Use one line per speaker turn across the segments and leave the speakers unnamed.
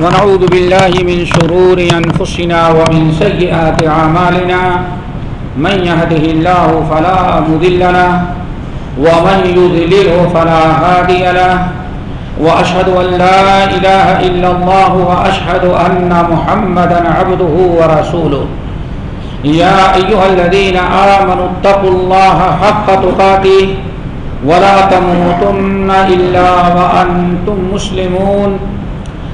ونعوذ بالله من شرور أنفسنا ومن سيئات عمالنا من يهده الله فلا مذل له، ومن يذلله فلا هادي له. وأشهد أن لا إله إلا الله، وأشهد أن محمدا عبده ورسوله. يا أيها الذين آمنوا اتقوا الله حق تقاته، ولا تموتن إلا وأنتم مسلمون.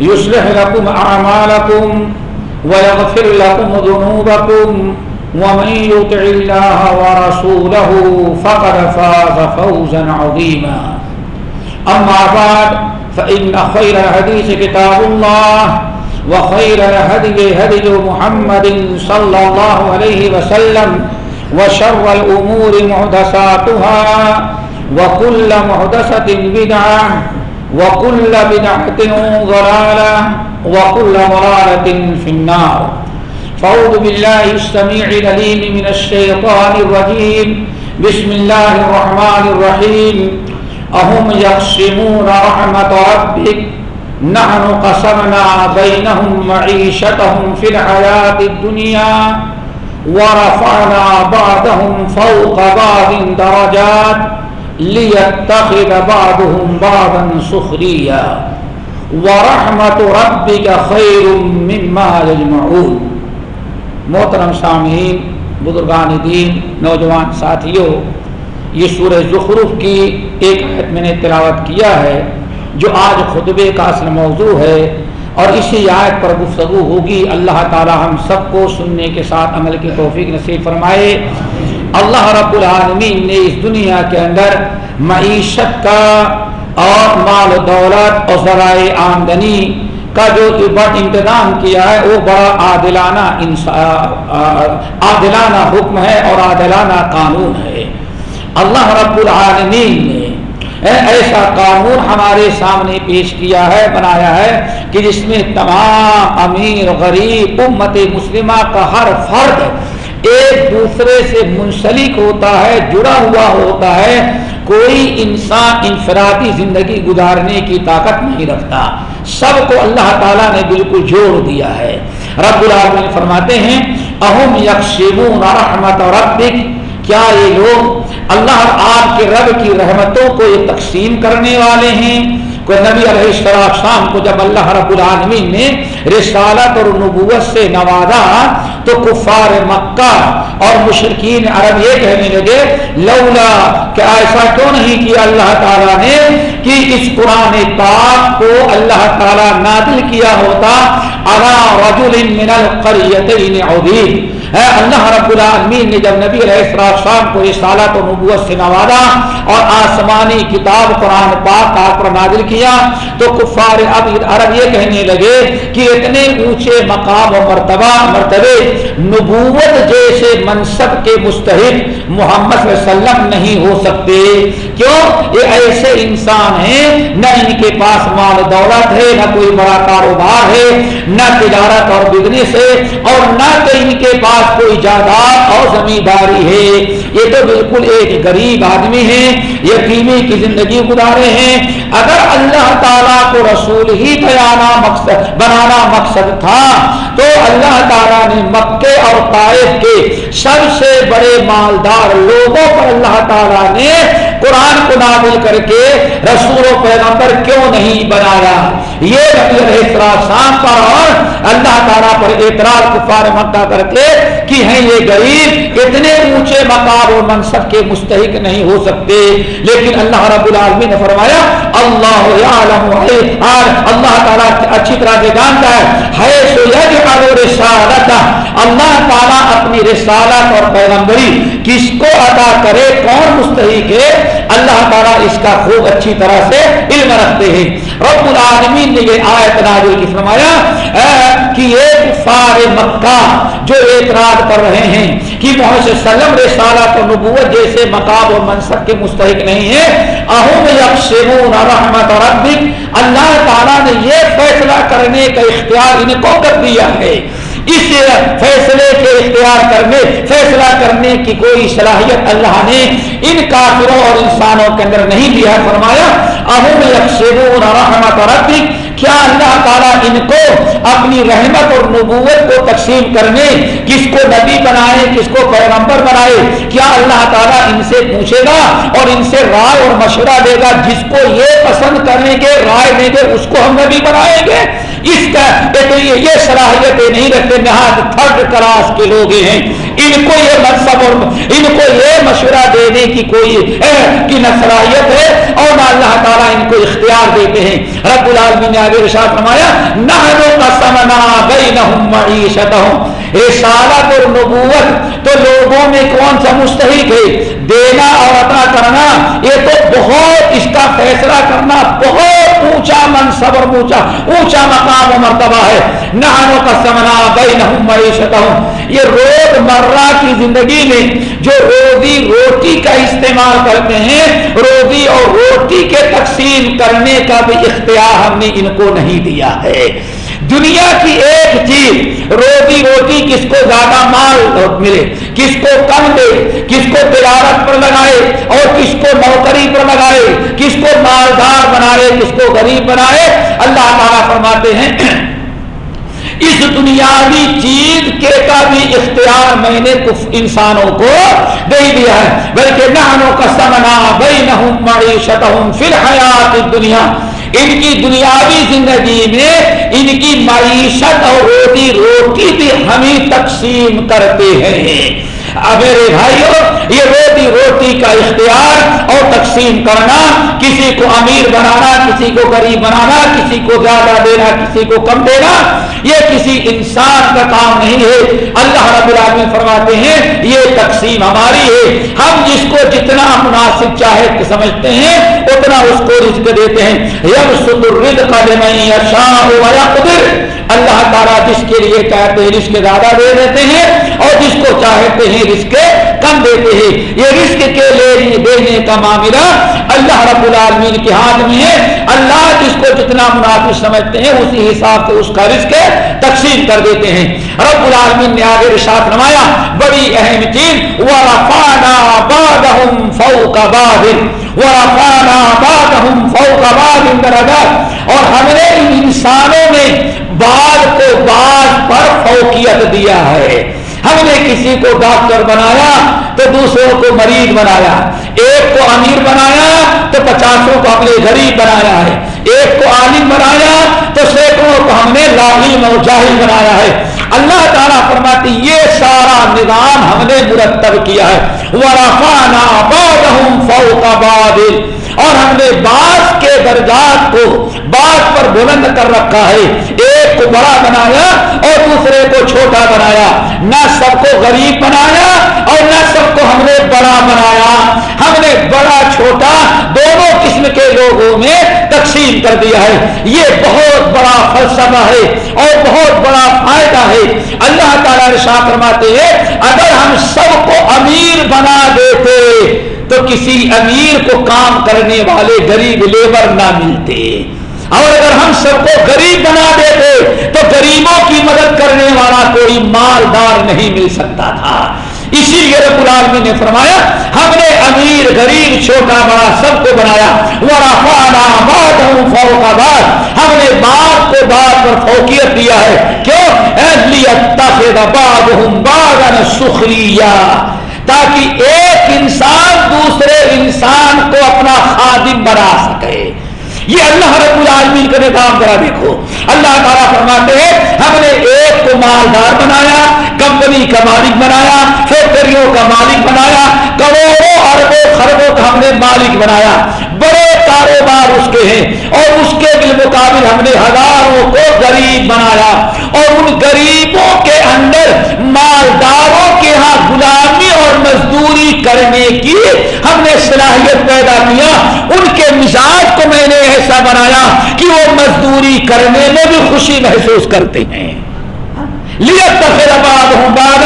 يصلح لكم أعمالكم ويغفر لكم ذنوبكم ومن يطع الله ورسوله فقد فاز فوزا عظيما. أما بعد، فإن خير الحديث كتاب الله وخير الهدي هدي محمد صلى الله عليه وسلم وشر الأمور محدثاتها وكل محدثة بدعة وكل بدعة ضلالة وكل ضلالة في النار فأعوذ بالله السميع العليم من الشيطان الرجيم بسم الله الرحمن الرحيم أهم يقسمون رحمة ربك نحن قسمنا بينهم معيشتهم في الحياة الدنيا ورفعنا بعضهم فوق بعض درجات ليتخذ بعضهم بعضا سخريا ورحمة ربك خير مما يجمعون محترم سامعین، بزرگان دین، نوجوان ساتھیوں، یہ سورہ زخرف کی ایک آیت میں نے تلاوت کیا ہے، جو آج خطبے کا اصل موضوع ہے اور اسی آیت پر گفتگو ہوگی۔ اللہ تعالی ہم سب کو سننے کے ساتھ عمل کی توفیق نصیب فرمائے۔ اللہ رب العالمین نے اس دنیا کے اندر معیشت کا اور مال و دولت اور ذرائع آمدنی کا جو انتظام کیا ہے، وہ بڑا عادلانہ عادلانہ حکم ہے اور عادلانہ قانون ہے۔ اللہ رب العالمین نے ایسا قانون ہمارے سامنے پیش کیا ہے، بنایا ہے کہ جس میں تمام امیر، غریب، امت مسلمہ کا ہر فرد ایک دوسرے سے منسلک ہوتا ہے، جڑا ہوا ہوتا ہے۔ کوئی انسان انفرادی زندگی گزارنے کی طاقت نہیں رکھتا۔ سب کو اللہ تعالیٰ نے بالکل جوڑ دیا ہے۔ رب العالمین فرماتے ہیں، اہم یکشیبون رحمت ربک۔ کیا یہ لوگ اللہ آپ کے رب کی رحمتوں کو یہ تقسیم کرنے والے ہیں؟ کوئی نبی علیہ السلام کو جب اللہ رب العالمین نے رسالت اور نبوت سے نوازا تو کفار مکہ اور مشرقین عرب یہ کہنے لگے، لولا کہ ایسا کیوں نہیں کیا اللہ تعالیٰ نے کہ اس قرآن پاک کو اللہ تعالیٰ نادل کیا ہوتا رجل من القریتین عظیم۔ ہے اللہ رب العالمین نے جب نبی علیہ السلام کو رسالت و نبوت سے نوازا اور آسمانی کتاب قرآن پاک کا پر نازل کیا، تو کفار اب عرب یہ کہنے لگے کہ اتنے اونچے مقام و مرتبہ، مرتبے نبوت جیسے منصب کے مستحق محمد صلی اللہ علیہ وسلم نہیں ہو سکتے۔ کیوں یہ ایسے انسان ہیں، نہ ان کے پاس مال دولت ہے، نہ کوئی بڑا کاروبار ہے، نہ تجارت اور بزنس ہے، اور نہ کہ ان کے پاس کوئی جائیداد اور زمینداری ہے۔ یہ تو بالکل ایک غریب آدمی ہے یتیمی کی زندگی گزارے ہیں۔ اگر اللہ تعالیٰ کو رسول ہی بیانا مقصد، بنانا مقصد تھا، تو اللہ تعالیٰ نے مکے اور طائف کے سب سے بڑے مالدار لوگوں پر اللہ تعالیٰ نے قرآن کو نازل کر کے رسول و پیغمبر کیوں نہیں بنایا؟ یہ نبی علیہ السلام پر اور اللہ تعالیٰ پر اعتراض کفار مکہ کر کے کہ ہیں یہ غریب، اتنے اونچے مقام اور منصب کے مستحق نہیں ہو سکتے۔ لیکن اللہ رب العالمین نے فرمایا، اللہ یعلم اللہ تعالیٰ اچھی طرح سے جانتا ہے۔ رسالت اللہ تعالیٰ اپنی رسالت اور پیغمبری کس کو ادا کرے، کون مستحق ہے؟ اللہ تعالیٰ اس کا خوب اچھی طرح سے علم رکھتے ہیں۔ رب العالمین نے یہ آیت نازل کی، فرمایا کہ ایک فار مکہ جو اعتراض کر رہے ہیں کہ محمد وسلم رسالت و نبوت جیسے مقام اور منصب کے مستحق نہیں ہے اہم یکشمون رحمت ربک، اللہ تعالیٰ نے یہ فیصلہ کرنے کا اختیار ان کو کر دیا ہے۔ اس فیصلے کے اختیار کرنے، فیصلہ کرنے کی کوئی صلاحیت اللہ نے ان کافروں اور انسانوں کے اندر نہیں دیا فرمایا اہم یکشمون رحمت ربک، کیا اللہ تعالیٰ ان کو اپنی رحمت اور نبوت کو تقسیم کرنے، کس کو نبی بنائے، کس کو پیغمبر بنائے، کیا اللہ تعالیٰ ان سے پوچھے گا اور ان سے رائے اور مشورہ دے گا؟ جس کو یہ پسند کریں گے، رائے دیں گے، اس کو ہم نبی بنائیں گے۔ اس کا یہ صلاحیتیں نہیں رکھتے نہاد تھرڈ کلاس کے لوگ ہیں۔ ان کو یہ منصب اور ان کو یہ مشورہ دینے کی کوئی کی نہ صلاحیت ہے۔ اور نہ اللہ تعالیٰ ان کو اختیار دیتے ہیں۔ رب العالمین نے آگے رشاد فرمایا نہ قسمنا بینہم رسالت اور نبوت تو لوگوں میں کون سا مستحق ہے؟ دینا اور عطا کرنا، یہ تو بہت اس کا فیصلہ کرنا بہت اونچا منصب اور اونچا اونچا مقام و مرتبہ ہے۔ نہانوں کا سمنا بینہم معیشتہم۔ یہ روز مرہ کی زندگی میں جو روزی روٹی کا استعمال کرتے ہیں، روزی اور روٹی کے تقسیم کرنے کا بھی اختیار ہم نے ان کو نہیں دیا ہے۔ دنیا کی ایک چیز، روزی روٹی کس کو زیادہ مال ملے، کس کو کم دے، کس کو تجارت پر لگائے اور کس کو نوکری پر لگائے، کس کو مالدار بنائے، کس کو غریب بنائے۔ اللہ تعالیٰ فرماتے ہیں، اس دنیاوی چیز کے کا بھی اختیار میں نے کچھ انسانوں کو دے دیا ہے۔ بلکہ نہنوں کا سمنا بھائی نہ پھر حیات دنیا ان کی دنیاوی زندگی میں ان کی معیشت اور روٹی روٹی بھی ہمیں تقسیم کرتے ہیں۔ میرے بھائیوں یہ روٹی روٹی کا اختیار اور تقسیم کرنا، کسی کو امیر بنانا، کسی کو غریب بنانا، کسی کو زیادہ دینا، کسی کو کم دینا، یہ کسی انسان کا کام نہیں ہے۔ اللہ رب العالمین فرماتے ہیں یہ تقسیم ہماری ہے۔ ہم جس کو جتنا مناسب چاہے سمجھتے ہیں، اتنا اس کو رزق دیتے ہیں۔ اللہ تعالیٰ جس کے لیے چاہتے ہیں رزق زیادہ دے دیتے ہیں اور جس کو چاہتے ہیں رزق کم دیتے ہیں۔ یہ رزق کے لیے دینے کا معاملہ اللہ رب العالمین کے ہاتھ میں ہے۔ اللہ جس کو جتنا مناسب سمجھتے ہیں، اسی حساب سے اس کا رزق تقسیم کر دیتے ہیں۔ رب العالمین نے آگے رشاد نمایا بڑی اہم چیز وَرَفَانَا بَعْدَهُمْ فَوْقَ بَعْدٍ۔ وَرَفَانَا بَعْدَهُمْ فَوْقَ بَعْدٍ درجات۔ اور ہم نے انسانوں میں بعد کو بعد پر فوقیت دیا ہے۔ ہم نے کسی کو ڈاکٹر بنایا تو دوسروں کو مریض بنایا، ایک کو امیر بنایا تو پچاسوں کو اپنے غریب بنایا ہے، ایک کو عالم بنایا تو سینکڑوں کو ہم نے لالیم اور جاہل بنایا ہے۔ اللہ تعالیٰ فرماتی، یہ سارا نظام ہم نے مرتب کیا ہے۔ ورفانا بعضهم فوق بعض اور ہم نے بعض کے درجات کو بعض پر بلند کر رکھا ہے۔ کو بڑا بنایا اور دوسرے کو چھوٹا بنایا۔ نہ سب کو غریب بنایا اور نہ سب کو ہم نے بڑا بنایا۔ ہم نے بڑا چھوٹا دونوں قسم کے لوگوں میں تقسیم کر دیا ہے۔ یہ بہت بڑا فلسفہ ہے اور بہت بڑا فائدہ ہے۔ اللہ تعالیٰ نے شاہ فرماتے ہیں، اگر ہم سب کو امیر بنا دیتے تو کسی امیر کو کام کرنے والے غریب لیبر نہ ملتے۔ اور اگر ہم سب کو غریب بنا دیتے تو غریبوں کی مدد کرنے والا کوئی مالدار نہیں مل سکتا تھا۔ اسی لیے رب العالمین نے فرمایا، ہم نے امیر، غریب، چھوٹا، بڑا سب کو بنایا۔ ہم نے بات کو بات پر فوقیت دیا ہے۔ کیوں؟ سخریا تاکہ ایک انسان دوسرے انسان کو اپنا خادم بنا سکے۔ یہ اللہ رب العالمین کا نظام ذرا دیکھو۔ اللہ تعالیٰ فرماتے ہیں، ہم نے ایک کو مالدار بنایا، کمپنی کا مالک بنایا، فیکٹریوں کا مالک بنایا، کروڑوں اربوں خربوں کا ہم نے مالک بنایا۔ بڑے کاروبار اس کے ہیں اور اس کے بالمقابل ہم نے ہزاروں کو غریب بنایا اور ان غریبوں کے اندر مالداروں کے ہاں غلامی اور مزدوری کرنے کی ہم نے صلاحیت پیدا کیا۔ ان کے مزاج کو میں نے ایسا بنایا کہ وہ مزدوری کرنے میں بھی خوشی محسوس کرتے ہیں۔ لیت آباد ہوں بادت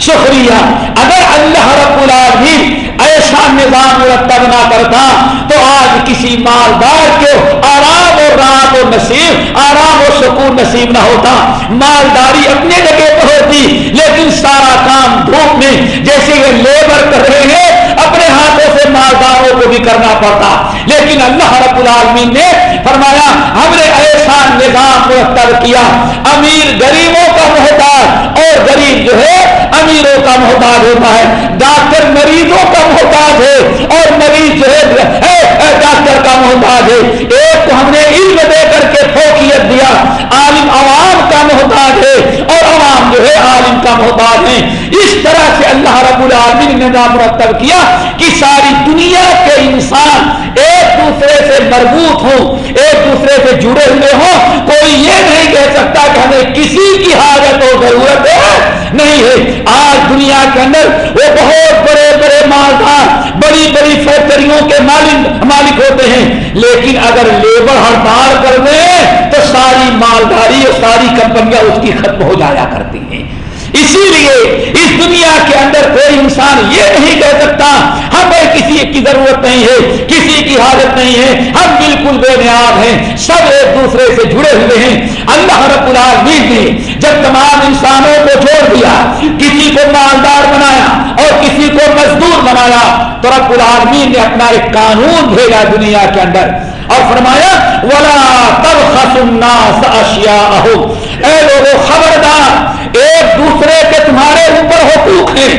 شکریہ۔ اگر اللہ رب العالمین ایسا نظام مرتب نہ کرتا تو آج کسی مالدار کو آرام اور رات و نصیب، آرام و سکون نصیب نہ ہوتا۔ مالداری اپنے جگہ پہ ہوتی، لیکن سارا کام دھوپ میں، جیسے یہ لیبر کر رہے ہیں، اپنے ہاتھوں سے مالداروں کو بھی کرنا پڑتا۔ لیکن اللہ رب العالمین نے فرمایا، ہم نے ایسا نظام مرتب کیا۔ امیر غریبوں کا محتاج اور غریب جو ہے امیروں کا محتاج ہوتا ہے، ڈاکٹر مریضوں کا محتاج ہے اور مریض جو ہے ڈاکٹر کا محتاج ہے۔ ایک کو ہم نے علم دے کر کے فوقیت دیا، عالم عوام کا محتاج ہے اور عوام جو ہے، عالم کا محتاج ہے اس طرح سے اللہ رب العالمین نے نظام مرتب کیا کہ ساری دنیا کے انسان ایک دوسرے سے مربوط ہوں، ایک دوسرے سے جڑے ہوئے ہوں، کوئی یہ نہیں کہہ سکتا کہ ہمیں کسی کی حاجت و ضرورت ہے، نہیں ہے۔ آج دنیا کے اندر وہ بہت بڑے بڑے مالدار، بڑی بڑی فیکٹریوں کے مالک مالک ہوتے ہیں۔ لیکن اگر لیبر ہڑتال کر دیں، تو ساری مالداری اور ساری کمپنیاں اس کی ختم ہو جایا کرتی ہیں۔ اسی لیے دنیا کے اندر کوئی انسان یہ نہیں کہہ سکتا، ہمیں کسی کی ضرورت نہیں ہے، کسی کی حالت نہیں ہے، ہم بالکل بے نیاب ہیں، سب ایک دوسرے سے جڑے ہوئے ہیں۔ اللہ رب العالمین نے جب تمام انسانوں کو چھوڑ دیا، کسی کو مالدار بنایا اور کسی کو مزدور بنایا، تو رب العالمین نے اپنا ایک قانون بھیجا دنیا کے اندر اور فرمایا ولا تب الناس اے لوگوں خبردار، ایک دوسرے کے تمہارے اوپر حقوق ہیں،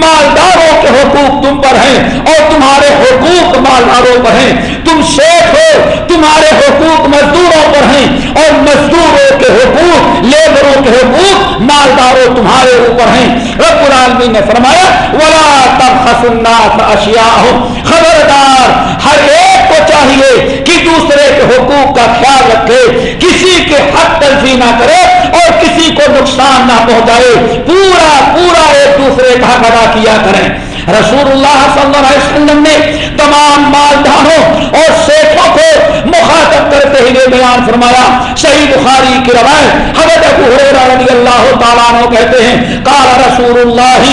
مالداروں کے حقوق تم پر ہیں، اور تمہارے حقوق مالداروں پر ہیں۔ تم شیخ ہو، تمہارے حقوق مزدوروں پر ہیں، اور مزدوروں کے حقوق، لیبروں کے حقوق مالداروں تمہارے اوپر ہیں۔ رب العالمین نے فرمایا، ولا تب الناس اشیاء خبردار، ہر ایک کو چاہیے کہ دوسرے کے حقوق کا خیال رکھے، کسی کے حق تلفی نہ کرے اور کسی کو نقصان نہ پہنچائے۔ پورا پورا ایک دوسرے کا حق ادا کیا کریں۔ رسول اللہ صلی اللہ علیہ وسلم نے تمام مالداروں اور شیخوں کو مخاطب کرتے ہوئے بیان فرمایا۔ صحیح بخاری کی روایت حضرت ابو ہریرہ رضی اللہ تعالیٰ عنہ کہتے ہیں، قال رسول اللہ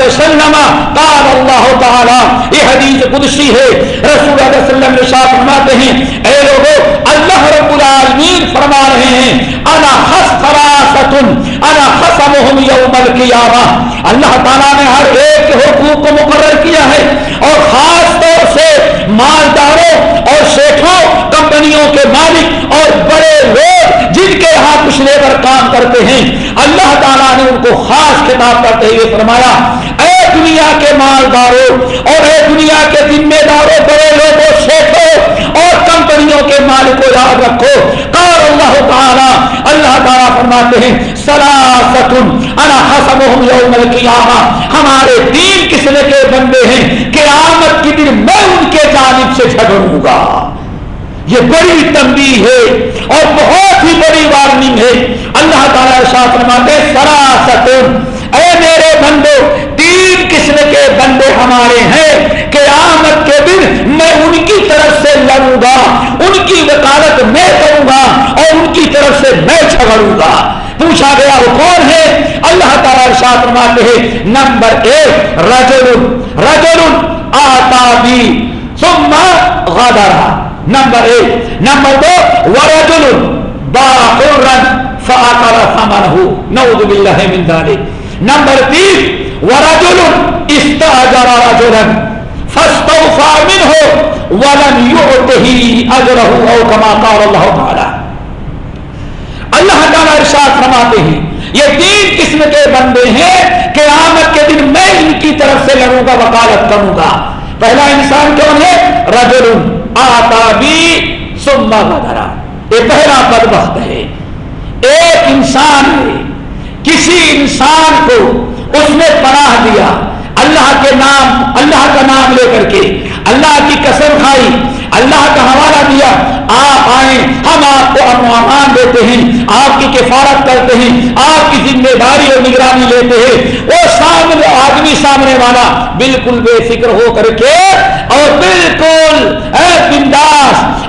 وسلم، قال اللہ تعالیٰ، یہ حدیث قدسی ہے، رسول اللہ علیہ وسلم نے شاہ فرماتے ہیں، اے لوگو، اللہ رب العالمین فرما رہے ہیں، انا خس فراست انا خسمهم یوم القیامہ۔ اللہ تعالیٰ نے ہر ایک کے حقوق کو مقرر کیا ہے، اور خاص طور سے مالداروں اور شیخوں کمپنیوں کے مالک اور بڑے لوگ کچھ لیبر کام کرتے ہیں۔ اللہ تعالیٰ نے ان کو خاص خطاب کرتے ہوئے فرمایا، اے دنیا کے مالداروں اور اے دنیا کے ذمہ داروں بڑے لوگوں شیخوں اور کمپنیوں کے مالک کو یاد رکھو۔ کار اللہ تعالیٰ اللہ تعالیٰ فرماتے ہیں، سلاست انا حسبهم یوم القیامہ۔ ہمارے تین قسم کے بندے ہیں؟ قیامت کی دن میں ان کے جانب سے جھگڑوں گا۔ یہ بڑی تنبیہ ہے اور بہت ہی بڑی وارننگ ہے۔ اللہ تعالیٰ شاہ فرماتے سراست اے میرے بندو، تین قسم کے بندے ہمارے ہیں قیامت کے دن میں ان کی طرف سے لڑوں گا، ان کی وکالت میں کروں گا اور ان کی طرف سے میں جھگڑوں گا۔ پوچھا گیا، وہ کون ہے اللہ تعالیٰ ارشاد فرماتے ہیں، نمبر ایک، رجل رجل آتا بھی ثم غدر نمبر ایک نمبر دو ورجل باحرا فاکر ثمنه نعوذ باللہ من ذلك نمبر تین ورجل استاجر رجلا فاستوفى منه ولم يعطه اجره او كما قال الله تعالى اللہ تعالیٰ ارشاد فرماتے ہیں، یہ تین قسم کے بندے ہیں کہ آمد کے دن میں ان کی طرف سے لڑوں گا، وکالت کروں گا. پہلا انسان کون ہے؟ رجل آتا بھی سما بدرا یہ پہلا بدبخت ہے۔ ایک انسان ہے۔ کسی انسان کو اس نے پناہ دیا۔ اللہ کے نام، اللہ کا نام لے کر کے۔ اللہ کی قسم کھائی۔ اللہ کا حوالہ دیا۔ آپ آئیں۔ ہم آپ کو امان دیتے ہیں۔ آپ کی کفارت کرتے ہیں۔ آپ کی ذمہ داری اور نگرانی لیتے ہیں۔ وہ سامنے، آدمی سامنے والا بالکل بے فکر ہو کر کے اور بالکل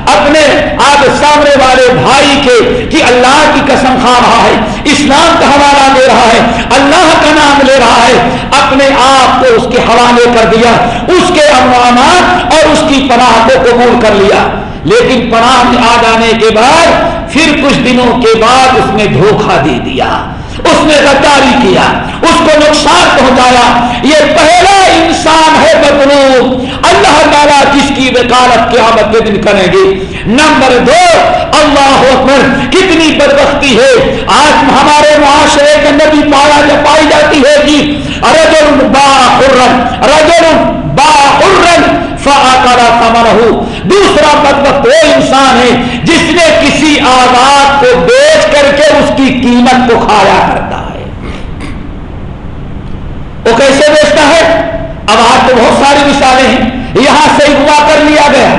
اپنے آپ سامنے والے بھائی کے کہ اللہ کی قسم کھا رہا ہے، اسلام کا حوالہ دے رہا ہے، اللہ کا نام لے رہا ہے۔ اپنے آپ کو اس کے حوالے کر دیا، اس کے اموانات اور اس کی پناہ کو قبول کر لیا۔ لیکن پناہ میں آ جانے کے بعد، پھر کچھ دنوں کے بعد اس نے دھوکہ دے دیا۔ اس نے غداری کیا، اس کو نقصان پہنچایا۔ یہ پہلا انسان ہے بدلوب اللہ تعالیٰ جس کی وکالت قیامت کے دن کریں گے۔ نمبر دو، اللہ اکبر، کتنی بدبختی ہے۔ آج ہمارے معاشرے کے اندر بھی پایا جو پائی جاتی ہے جی۔ رجل با حرن رجل با حرن دوسرا بدبخت وہ انسان ہے جس نے کسی آزاد کو بیچ کر کے اس کی قیمت کو کھایا کرتا ہے وہ کیسے بیچتا ہے اب آج تو بہت ساری مثالیں ہیں۔ یہاں سے اگوا کر لیا گیا۔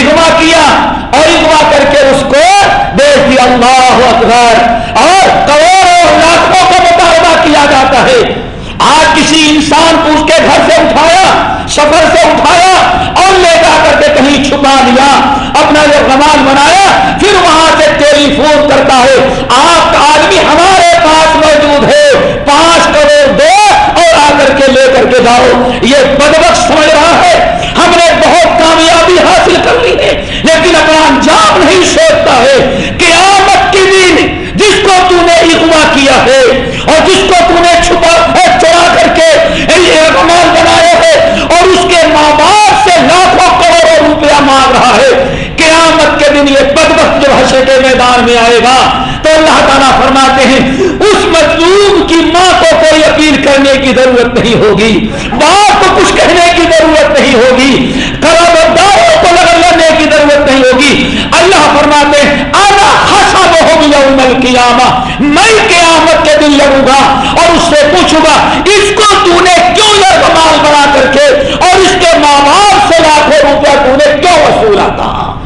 اگوا کیا اور اگوا کر کے اس کو بیچ دیا۔ اللہ اکبر۔ اور کروڑوں لاکھوں کا مطالبہ کیا جاتا ہے۔ آج کسی انسان کو اس کے گھر سے اٹھایا، سفر سے اٹھایا اور لے جا کر کے کہیں چھپا لیا، اپنا جو کمال بنایا، پھر وہاں سے ٹیلی فون کرتا ہے۔ آپ کا آدمی ہمارے پاس موجود ہے پانچ کروڑ دو اور آ کر کے جاؤ۔ یہ بدبخ سمجھ رہا ہے۔ ہم نے بہت کامیابی حاصل کر لی ہے، لیکن اپنا انجام نہیں سوچتا ہے۔ کہ آمد کے دن جس کو تو نے اغوا کیا ہے اور جس کو تو نے چھپا چڑا کر کے یعنی اعمال بنایا ہے اور اس کے ماں باپ سے لاکھوں کروڑوں روپیہ مانگ رہا ہے۔ قیامت کے دن یہ بدبخت جو حشر کے میدان میں آئے گا تو اللہ تعالیٰ فرماتے ہیں اس مظلوم کی ماں کو کوئی اپیل کرنے کی ضرورت نہیں ہوگی۔ باپ کو کچھ کہنے کی ضرورت نہیں ہوگی۔ خرابداروں کو لگن لڑنے کی ضرورت نہیں ہوگی۔ اللہ فرماتے آنا خاصا وہ یوم القیامہ۔ میں قیامت کے دن لڑوں گا اور اس سے پوچھوں گا، اس کو تو نے کیوں یہ کمال بنا کر کے اور اس کے ماں باپ سے لاکھوں روپیہ تو نے کیوں وصولا تھا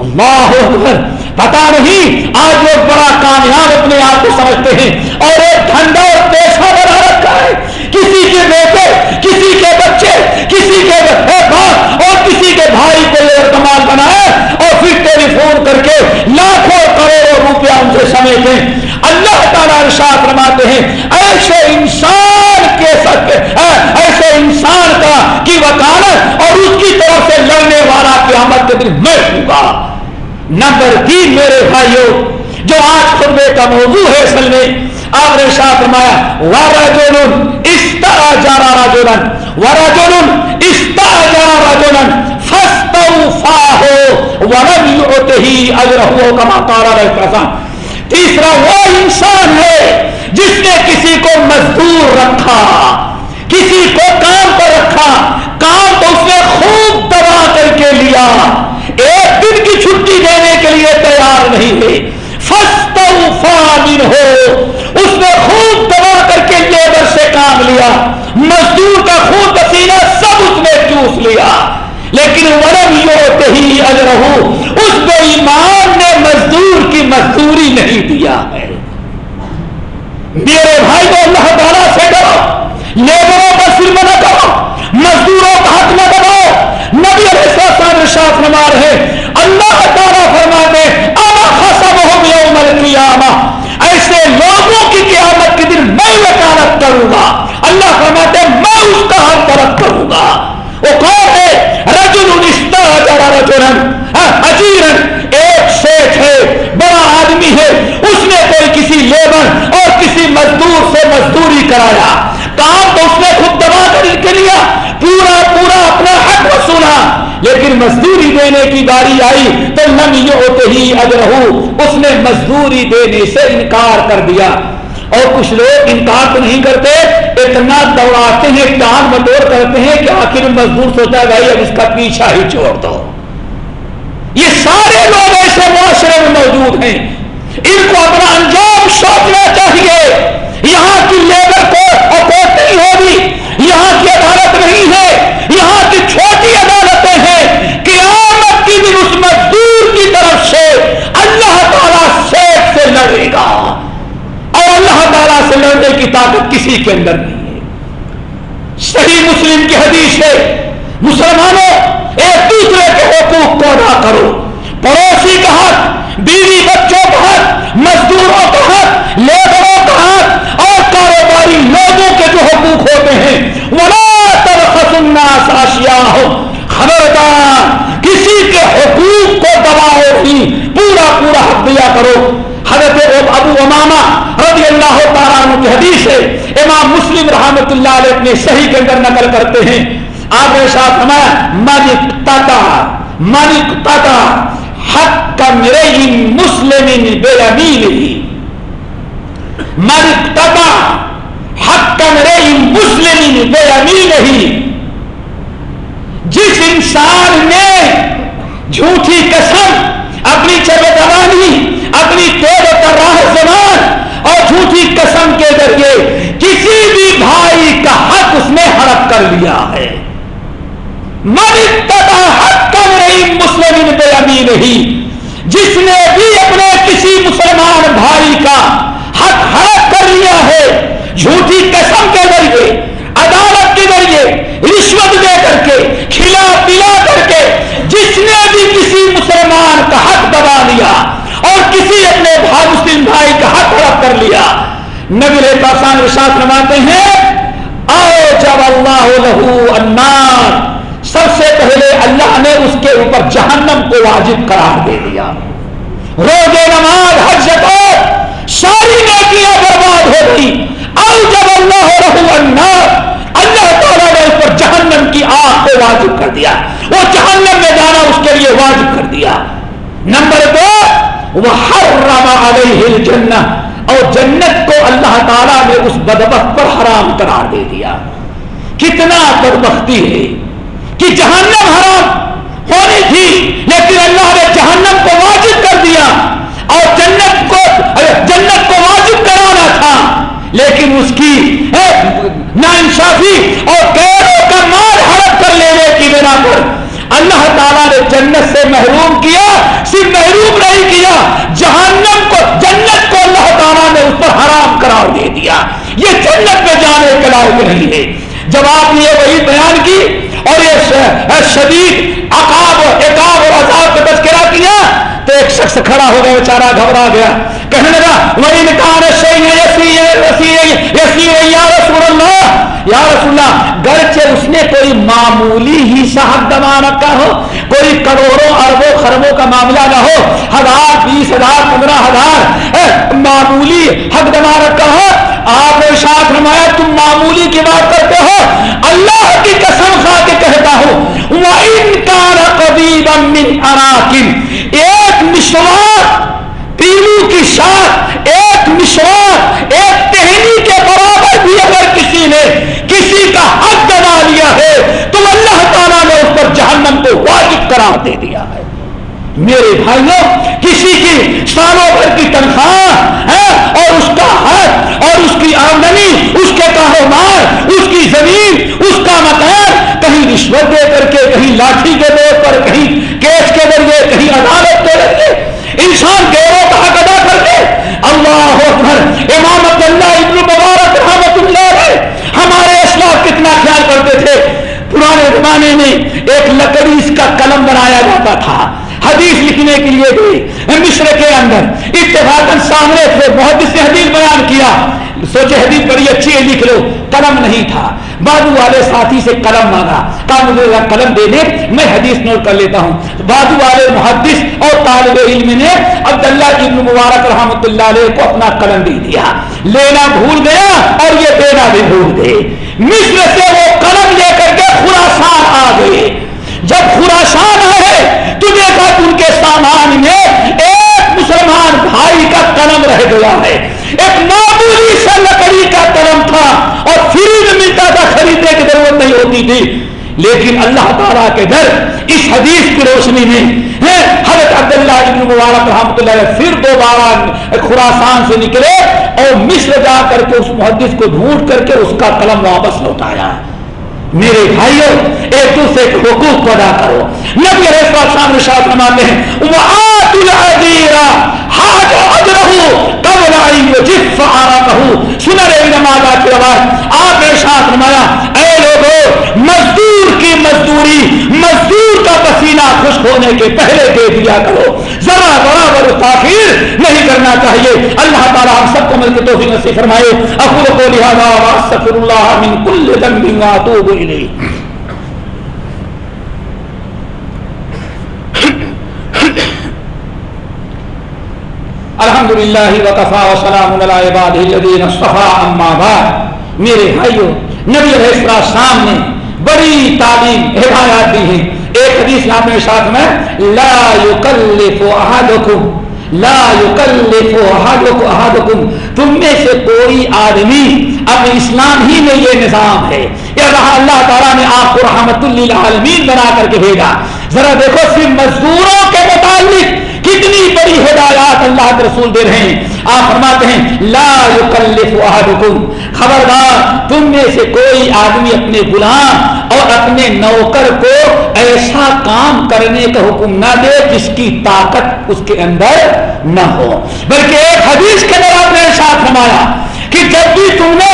اللہ اکبر۔ پتا نہیں، آج لوگ بڑا کامیاب اپنے آپ کو سمجھتے ہیں اور ایک ٹھنڈا اور پیشہ ہے کسی کے بیٹے، کسی کے بچے، کسی کے باپ اور کسی کے بھائی کو یہ کمال بنائے اور پھر ٹیلی فون کر کے لاکھوں کروڑوں روپیہ ان سے سمیتے اللہ تعالیٰ ارشاد فرماتے ہیں، ایسے انسان کے سکتے ایسے انسان کا کی وکالت اور اس کی طرف سے لڑنے والا قیامت کے دن میں ہوں گا۔ نمبر تین میرے بھائیوں، جو آج خطبے کا موضوع ہے اصل میں آپ نے شاہ فرمایا وارا جولن استا جارا راجولن وارا جولن استا جارا راجولن فستوفا ہو تیسرا، وہ انسان ہے جس نے کسی کو مزدور رکھا، کسی کو کام پر رکھا، کام تو اس نے خوب دبا کر کے لیا۔ ایک دن کی چھٹی دینے کے لیے تیار نہیں ہے ہو۔ اس نے خوب دبا کر کے لیبر سے کام لیا۔ مزدور کا خون پسینہ سب اس نے چوس لیا۔ لیکن ورم یو ہی اگر اس بے ایمان نے مزدور کی مزدوری نہیں دیا ہے۔ میرے بھائی کو اللہ تعالیٰ سے ڈرو۔ لیبروں کا سر نہ کرو۔ مزدوروں کا حق نہ دباؤ نبی علیہ السلام ارشاد فرما رہے اللہ تعالیٰ فرما دے اما خسم ہو یوم القیامہ ایسے لوگوں کی قیامت کے دن میں وکالت کروں گا۔ اللہ فرماتے میں اس کا ہر طرف کروں گا۔ وہ کون ہے رجل رشتہ رجن اجیرن ایک شیخ ہے بڑا آدمی ہے اس نے کوئی کسی لیبر اور کسی مزدور سے مزدوری کرایا کام تو اس نے خود دبا کر کے لیا پورا پورا اپنا حق وصولا لیکن مزدوری دینے کی باری آئی تو لم ہوتے ہی اگر اس نے مزدوری دینے سے انکار کر دیا۔ اور کچھ لوگ انکار تو نہیں کرتے، اتنا دوڑاتے ہیں، ٹانگ مٹور کرتے ہیں کہ آخر مزدور سوچا، بھائی اب اس کا پیچھا ہی چھوڑ دو۔ یہ سارے لوگ ایسے معاشرے میں موجود ہیں۔ ان کو اپنا انجام سوچنا چاہیے۔ یہاں کی لیبر کو اپوٹ نہیں ہوگی، یہاں کی عدالت نہیں ہے یہاں کی چھوٹی عدالتیں ہیں کہ آمد کی دن اس مزدور کی طرف سے اللہ تعالیٰ سیٹ سے لڑے گا لڑنے کی طاقت کسی کے اندر نہیں ہے۔ صحیح مسلم کی حدیث ہے، مسلمانوں ایک دوسرے کے حقوق کو ادا کرو پڑوسی کا حق بیوی بچوں کا حق مزدوروں کا حق لیبروں کا حق اور کاروباری لوگوں کے جو حقوق ہوتے ہیں ہو خبردار کسی کے حقوق کو دباؤ نہیں پورا پورا حق دیا کرو حضرت ابو اماما رضی اللہ تعالیٰ عنہ کی حدیث ہے امام مسلم رحمت اللہ علیہ اپنے صحیح کے اندر نقل کرتے ہیں آپ نے ساتھ ہمارا من تتا من تتا حق کا میرے مسلم بے امین ہی من تتا حق کا میرے مسلم بے امین ہی جس انسان نے جھوٹی قسم اپنی چب دوانی اپنی تیز راہ زبان اور جھوٹی قسم کے ذریعے کسی بھی بھائی کا حق اس نے ہڑپ کر لیا ہے حق کر رہی مسلم بے امی نہیں جس نے بھی اپنے کسی مسلمان بھائی کا حق ہڑپ کر لیا ہے جھوٹی قسم کے ذریعے، عدالت کے ذریعے رشوت دے کر کے کھلا پلا کر کے جس نے بھی کسی مسلمان کا حق دبا لیا اور کسی اپنے بھائی مسلم بھائی کا حق ہڑپ کر لیا، نبی پاسان وشاس نماتے ہیں، آؤ جب اللہ لہو النار، سب سے پہلے اللہ نے اس کے اوپر جہنم کو واجب قرار دے دیا۔ روزے، نماز ہر جگہ ساری نیکیاں برباد ہو گئی جب اللہ لہو اللہ تعالیٰ نے اس پر جہنم کی آگ کو واجب کر دیا. وہ جہنم میں جانا اس کے لیے واجب کر دیا. نمبر دو، وہ ہر علیہ الجنہ. اور جنت کو اللہ تعالیٰ نے اس بدبخت پر حرام قرار دے دیا. کتنا بدبختی ہے کہ جہنم حرام ہونی تھی، لیکن اللہ نے جہنم کو واجب کر دیا. اور جنت کو جنت کو واجب کرانا تھا لیکن اس کی نا انصافی اور پیروں کا مال ہڑپ کر لینے کی بنا پر اللہ تعالیٰ نے جنت سے محروم کیا صرف محروم نہیں کیا جہنم کو جنت کو اللہ تعالیٰ نے اس پر حرام قرار دے دیا یہ جنت میں جانے کے لائق نہیں ہے جب آپ نے وہی بیان کی اور یہ شدید عقاب اقاب اور عذاب کا تذکرہ کیا تو ایک شخص کھڑا ہو گیا بیچارہ گھبرا گیا۔ کہنے لگا وہ انکار یا رسول اللہ۔ یا رسول اللہ، گرچہ اس نے کوئی معمولی ہی صاحب دما رکھا ہو، کوئی کروڑوں اربوں خربوں کا معاملہ نہ ہو، ہزار، بیس ہزار، پندرہ ہزار معمولی حق دما رکھا ہو۔ آپ نے شاخ رمایا تم معمولی کی بات کرتے ہو۔ اللہ کی قسم کھا کے کہتا ہوں وہ انکار قبیب من اراکن ایک مشوار پیلو کی شاخ ایک مشوار ایک ٹہنی کے برابر بھی اگر کسی نے کسی کا حق دبا لیا ہے تو اللہ تعالیٰ نے اس پر جہنم کو واجب قرار دے دیا ہے۔ میرے بھائیوں، کسی کی سالوں بھر کی تنخواہ ہے اور اس کا حق اور اس کی آمدنی، اس کے کاروبار، اس کی زمین، اس کا مکان، کہیں رشوت دے کر کے، کہیں لاٹھی کے طور پر، کہیں کیس کے ذریعے، کہیں عدالت کے ذریعے، انسان گیروں کا حق ادا کر کے اللہ اکبر امام عبداللہ ابن مبارک رحمت اللہ ہمارے اسلام کتنا خیال کرتے تھے، پرانے زمانے میں ایک لکڑی اس کا قلم بنایا جاتا تھا۔ حدیث لکھنے کے لیے گئے مصر کے اندر اتفاق سامنے سے بہت سے حدیث بیان کیا۔ سوچے حدیث بڑی اچھی ہے، لکھ لو۔ قلم نہیں تھا۔ بازو والے ساتھی سے قلم مانگا۔ کہا، مجھے قلم دے دے، میں حدیث نوٹ کر لیتا ہوں۔ بازو والے محدث اور طالب علم نے عبداللہ ابن مبارک رحمۃ اللہ علیہ کو اپنا قلم دے دیا۔ لینا بھول گیا اور یہ دینا بھی بھول گئے۔ مصر سے وہ قلم لے کر کے خراسان آ گئے جب خراسان آئے تو دیکھا ان کے سامان میں ایک مسلمان بھائی کا قلم رہ گیا ہے ایک معمولی سا لکڑی کا قلم تھا اور فری میں ملتا تھا خریدنے کی ضرورت نہیں ہوتی تھی لیکن اللہ تعالیٰ کے گھر اس حدیث کی روشنی میں حضرت عبداللہ ابن مبارک رحمۃ اللہ پھر دوبارہ خراسان سے نکلے اور مصر جا کر کے اس محدث کو ڈھونڈ کر کے اس کا قلم واپس لوٹایا۔ میرے بھائیوں ایک دوسرے کے حقوق کو ادا کرو۔ نبی علیہ السلام نشاط فرماتے ہیں وہ آت العذیرہ حاج اجرہو قبل آئی و جف آرہ کہو سنر ہونے کے پہلے دے دیا کرو۔ ذرا برابر تاخیر نہیں کرنا چاہیے۔ اللہ تعالیٰ ہم سب کو مل کے توفیق نصیب فرمائے۔ اقول کو لہذا واستغفر اللہ من کل ذنب واتوب الیہ۔ الحمد للہ وقفا وسلام اللہ عباد الذین اصطفى اما بعد۔ میرے بھائیو، نبی علیہ السلام نے بڑی تعلیم ہدایات دی ہیں ایک حدیث یہاں میں ساتھ میں لا یکلف احدکم، لا یکلف احدکم احدکم۔ تم میں سے کوئی آدمی اب اسلام ہی میں یہ نظام ہے یہ رہا اللہ تعالیٰ نے آپ کو رحمت للعالمین بنا کر کے بھیجا، ذرا دیکھو صرف مزدوروں کے متعلق کتنی بڑی ہدایات اللہ کے رسول دے رہے ہیں۔ آپ فرماتے ہیں، لا یکلف احدکم۔ خبردار، تم میں سے کوئی آدمی اپنے غلام اور اپنے نوکر کو ایسا کام کرنے کا حکم نہ دے جس کی طاقت اس کے اندر نہ ہو۔ بلکہ ایک حدیث کے دوران نے ساتھ فرمایا کہ جب بھی تم نے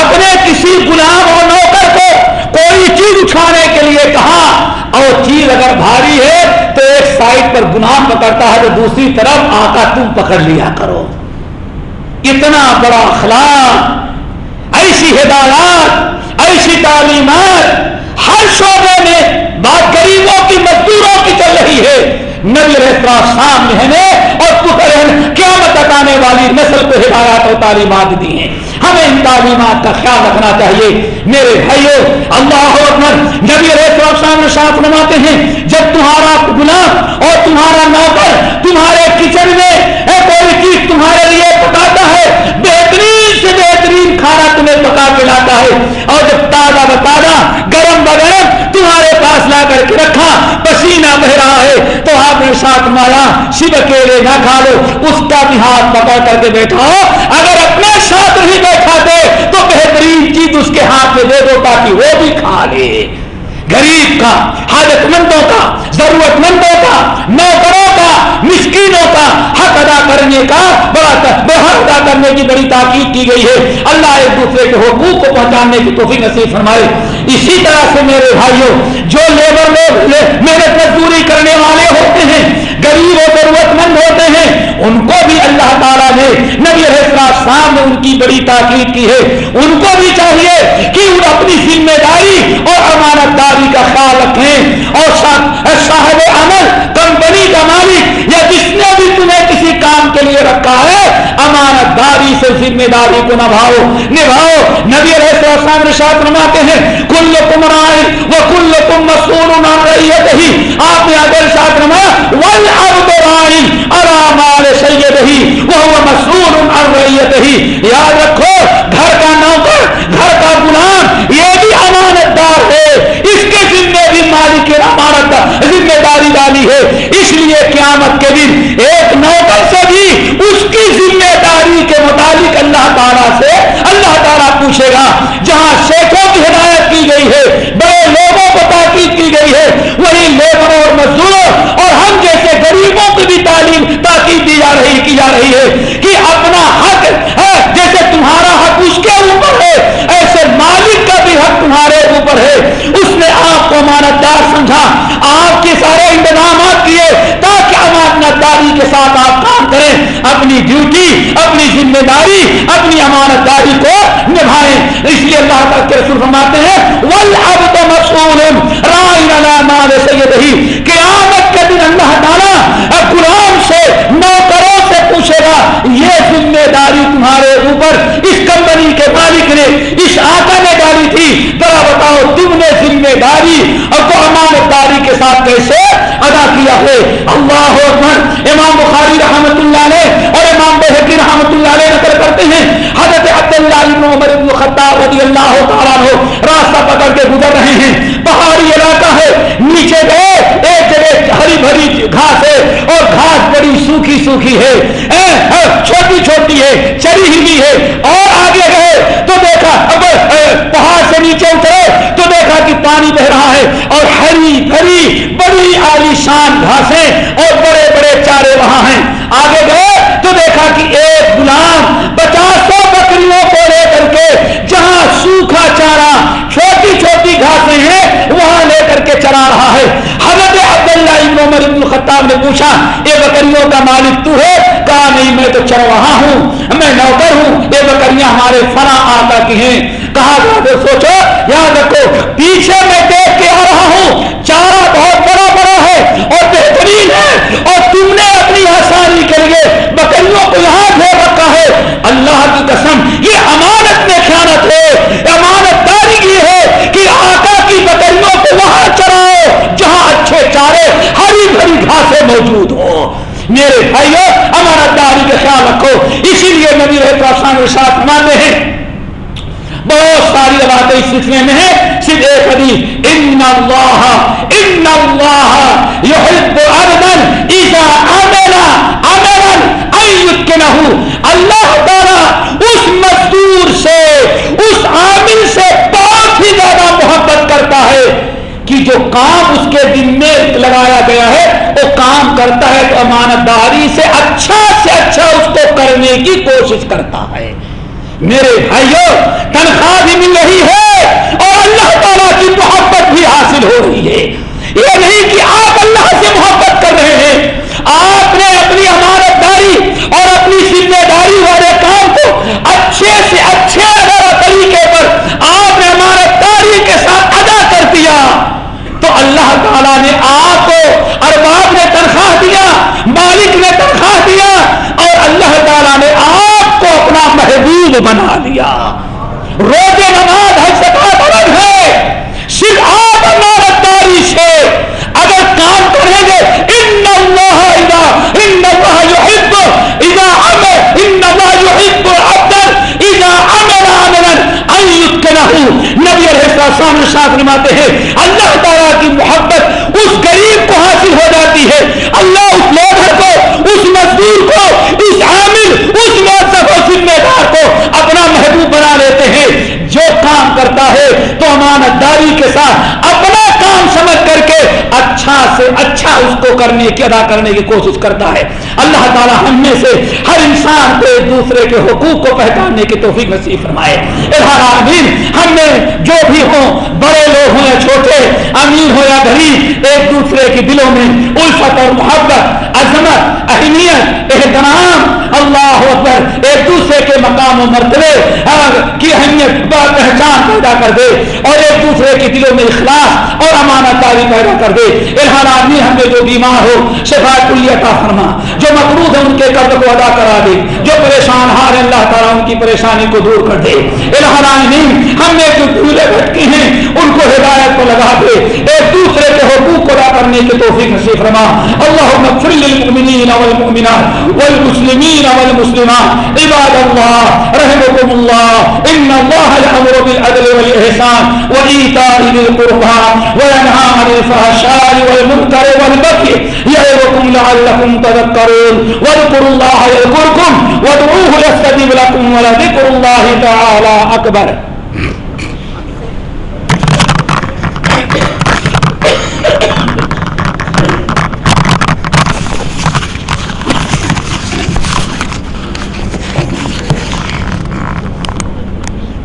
اپنے کسی غلام اور نوکر کو کوئی چیز اٹھانے کے لیے کہا اور چیز اگر بھاری ہے تو ایک سائڈ پر گناہ پکڑتا ہے تو دوسری طرف آقا تم پکڑ لیا کرو۔ اتنا بڑا اخلاق ایسی ہدایات، ایسی تعلیمات ہر شعبے میں بات غریبوں کی، مزدوروں کی چل رہی ہے۔ نبی سامنے ہے اور کیا بتانے والی نسل کو ہدایات اور تعلیمات دی ہیں۔ ہمیں ان تعلیمات کا خیال رکھنا چاہیے۔ میرے بھائیو، اللہ اکبر، نبی علیہ ساتھ نماتے ہیں، جب تمہارا گناہ اور تمہارا نوکر تمہارے کچن میں کوئی چیز تمہارے لیے پکاتا تمہیں پکا کے لاتا ہے۔ اور جب تازہ بتانا گرم بگرم تمہارے پاس لا کر کے رکھا، پسینہ بہ رہا ہے، تو آپ نے ساتھ مایا شب اکیلے نہ کھا لو، اس کا بھی ہاتھ پکڑ کر کے بیٹھا۔ ہو اگر اپنے ساتھ نہیں بیٹھا دے تو بہترین چیز اس کے ہاتھ میں دے دو تاکہ وہ بھی کھا لے۔ غریب کا، حاجت مندوں کا، ضرورت مندوں کا، نوکروں مسکینوں کا حق ادا کرنے کا بڑا حق ادا کرنے کی بڑی تاکید کی گئی ہے۔ اللہ ایک دوسرے کے حقوق کو پہنچانے کی توفیق نصیب فرمائے۔ اسی طرح سے میرے بھائیوں، جو لیبر محنت مزدوری کرنے والے ہوتے ہیں، غریب و ضرورت مند ہوتے ہیں، ان کو بھی اللہ تعالیٰ نے نبی السلام نے ان کی بڑی تاکید کی ہے۔ ان کو بھی چاہیے کہ ان اپنی ذمہ داری اور امانت داری کا خیال رکھیں۔ اور صاحب عمل، کمپنی کا مالک، یا جس نے بھی تمہیں کام کے لیے رکھا ہے امانت داری سے ذمہ داری کو نبھاؤ نبھاؤ۔ نبی علیہ السلام رشاد فرماتے ہیں کل کمرائے وہ کل کم مسور نام رہی ہے آپ نے اگر ساتھ فرمایا والعبد رائن ارامال سید ہی وہ مسور ان رہیت ہی یاد رکھو، گھر کا نوکر، گھر کا غلام، یہ بھی امانت دار ہے۔ اس کے ذمہ بھی مالک امانت ذمہ داری ڈالی ہے۔ لیے قیامت کے دن ایک نوکر سے بھی اس کی ذمہ داری کے مطابق اللہ تعالیٰ سے اللہ تعالیٰ پوچھے گا، جہاں شیخوں کی ہدایت کی گئی ہے، بڑے لوگوں کو تاکید کی گئی ہے، وہی لیبروں اور مزدوروں اور ہم جیسے غریبوں کی بھی تعلیم، تاکید دی جا رہی، کی جا رہی ہے کہ اپنا حق ہے، جیسے تمہارا حق اس کے اوپر ہے، ایسے مالک کا بھی حق تمہارے اوپر ہے۔ اس نے آپ کو امانت دار سمجھا، آپ کے سارے انتظامات کیے امانت داری کے ساتھ آپ کام کریں، اپنی ڈیوٹی اپنی ذمہ داری، اپنی امانت داری کو نبھائیں۔ اس لیے اللہ تعالیٰ کے رسول فرماتے ہیں، وَالْعَبْدَ مَسْئُولٌ۔ رَائِنَ عَلَى مَالِ سَيِّدِهِ۔ قیامت کے دن اللہ تعالیٰ قرآن سے نوکروں یہ ذمہ داری تمہارے اوپر اس کمپنی کے مالک نے اس آقا نے ڈالی تھی۔ ذرا بتاؤ تم نے ذمہ داری اور کو امانت داری کے ساتھ کیسے ادا کیا ہے؟ اللہ اکبر۔ امام بخاری رحمت اللہ علیہ اور امام بحقی رحمت اللہ علیہ نقل کرتے ہیں۔ حضرت عبداللہ بن عمر بن خطاب رضی اللہ تعالیٰ عنہ راستہ پکڑ کے گزر رہے ہیں۔ پہاڑی علاقہ ہے۔ نیچے گئے۔ ایک جگہ ہری بھری گھاس ہے اور گھاس بڑی سوکھی سوکھی ہے چھوٹی چھوٹی ہے چری ہوئی ہے اور آگے گئے تو دیکھا اب پہاڑ سے نیچے اترے تو دیکھا کہ پانی بہ رہا ہے اور ہری بھری بڑی عالیشان گھاسیں اور بڑے بڑے چارے وہاں ہیں آگے گئے تو دیکھا کہ ایک غلام پچاسوں بکریوں کو لے کر کے جہاں سوکھا چارہ چھوٹی چھوٹی گھاسیں ہیں وہاں لے کر رہا ہے۔ حضرت عبداللہ ابن عمر ابن خطاب نے پوچھا یہ بکریوں کا مالک تو ہے؟ کہا، نہیں، میں تو چل رہا ہوں، میں نوکر ہوں۔ یہ بکریاں، ہمارے فنا آتا کی ہیں۔ کہا، تو سوچو، یاد رکھو، پیچھے میں دیکھ کے آ رہا ہوں چارہ بہت بڑا بڑا ہے اور بہترین ہے اور تم نے اپنی آسانی کے لیے بکریوں کو یہاں دے رکھا ہے اللہ کی قسم یہ امانت میں خیانت ہے امانت داری کی ہے کہ آقا کی بکریوں کو وہاں چراؤ جہاں اچھے چارے ہری موجود ہو میرے بھائیو امانت داری کا خیال رکھو۔ اسی لیے نبی رہے ساتھ مانتے ہیں، بہت ساری باتیں اس سلسلے میں ہیں۔ صرف ایک حدیث، ان اللہ ان اللہ یحب عبدا اذا عمل عملا ایت کے ان اللہ تعالی اس مزدور سے، اس عامل سے بہت ہی زیادہ محبت کرتا ہے۔ جو کام اس کے دن میں لگایا گیا ہے، وہ کام کرتا ہے تو امانت داری سے اچھا سے اچھا اس کو کرنے کی کوشش کرتا ہے۔ میرے بھائیوں تنخواہ بھی مل رہی ہے اور اللہ تعالیٰ کی محبت بھی حاصل ہو رہی ہے۔ یہ نہیں کہ آپ اللہ سے محبت کر رہے ہیں۔ آپ نے اپنی امانت داری اور اپنی ذمہ داری والے کام کو اچھے سے اچھے طریقے پر آپ نے امانت داری کے ساتھ ادا کر دیا تو اللہ تعالیٰ نے آپ کو ارباب نے تنخواہ دیا مالک نے تنخواہ دیا اور اللہ تعالیٰ نے آپ کو اپنا محبوب بنا دیا۔ روزے نماز ہر الگ ہے۔ صرف آپ امانت داری سے اگر کام کریں گے، ان اللہ اذا، ان اللہ اذا عمل ان اللہ اذا عمل عملا، ان نبی علیہ السلام ساتھ نماتے ہیں، اللہ تعالیٰ کی محبت اس غریب کو حاصل ہو جاتی ہے۔ اللہ اس لیبر کو اس کو، اس عامل، اس موسف ذمہ دار کو اپنا محبوب بنا لیتے ہیں۔ جو کام کرتا ہے تو امانت داری کے ساتھ اپنا کام سمجھ کر کے اچھا سے اچھا اس کو کرنے کی ادا کرنے کی کوشش کرتا ہے۔ اللہ تعالی ہم میں سے ہر انسان کو ایک دوسرے کے حقوق کو پہچاننے کی توفیق نصیب فرمائے۔ ہم میں جو بھی ہوں، بڑے لوگ ہوں یا چھوٹے، امیر ہو یا غریب، ایک دوسرے کے دلوں میں الفت اور محبت، عظمت، اہمیت، احترام، اللہ اکبر، ایک دوسرے کے مقام و مرتبے کی اہمیت پہچان پیدا کر دے۔ اور ایک دوسرے کے دلوں میں اخلاص اور امانت داری پیدا کر دے۔ ارحان آدمی ہم جو بیمار ہو شفا کلیہ کا فرما۔ جو مقروض ہے ان کے قرض کو ادا کرا دے۔ جو پریشان ہار ہے اللہ تعالیٰ ان کی پریشانی کو دور کر دے۔ ارحان آدمی ہم نے جو بھولے بھٹکے ہیں، ان کو ہدایت کو لگا دے۔ ایک دوسرے کے حقوق کو ادا کرنے کی توفیق نصیب فرما۔ اللهم اغفر للمؤمنين والمؤمنات والمسلمين والمسلمات۔ عباد الله رحمكم الله ان الله يأمر بالعدل والإحسان وإيتاء ذي القربى وينهى عن الفحشاء والمنكر والبغي يعظكم لعلكم تذكرون واذكروا الله يذكركم وادعوه يستجب لكم ولذكر الله تعالى أكبر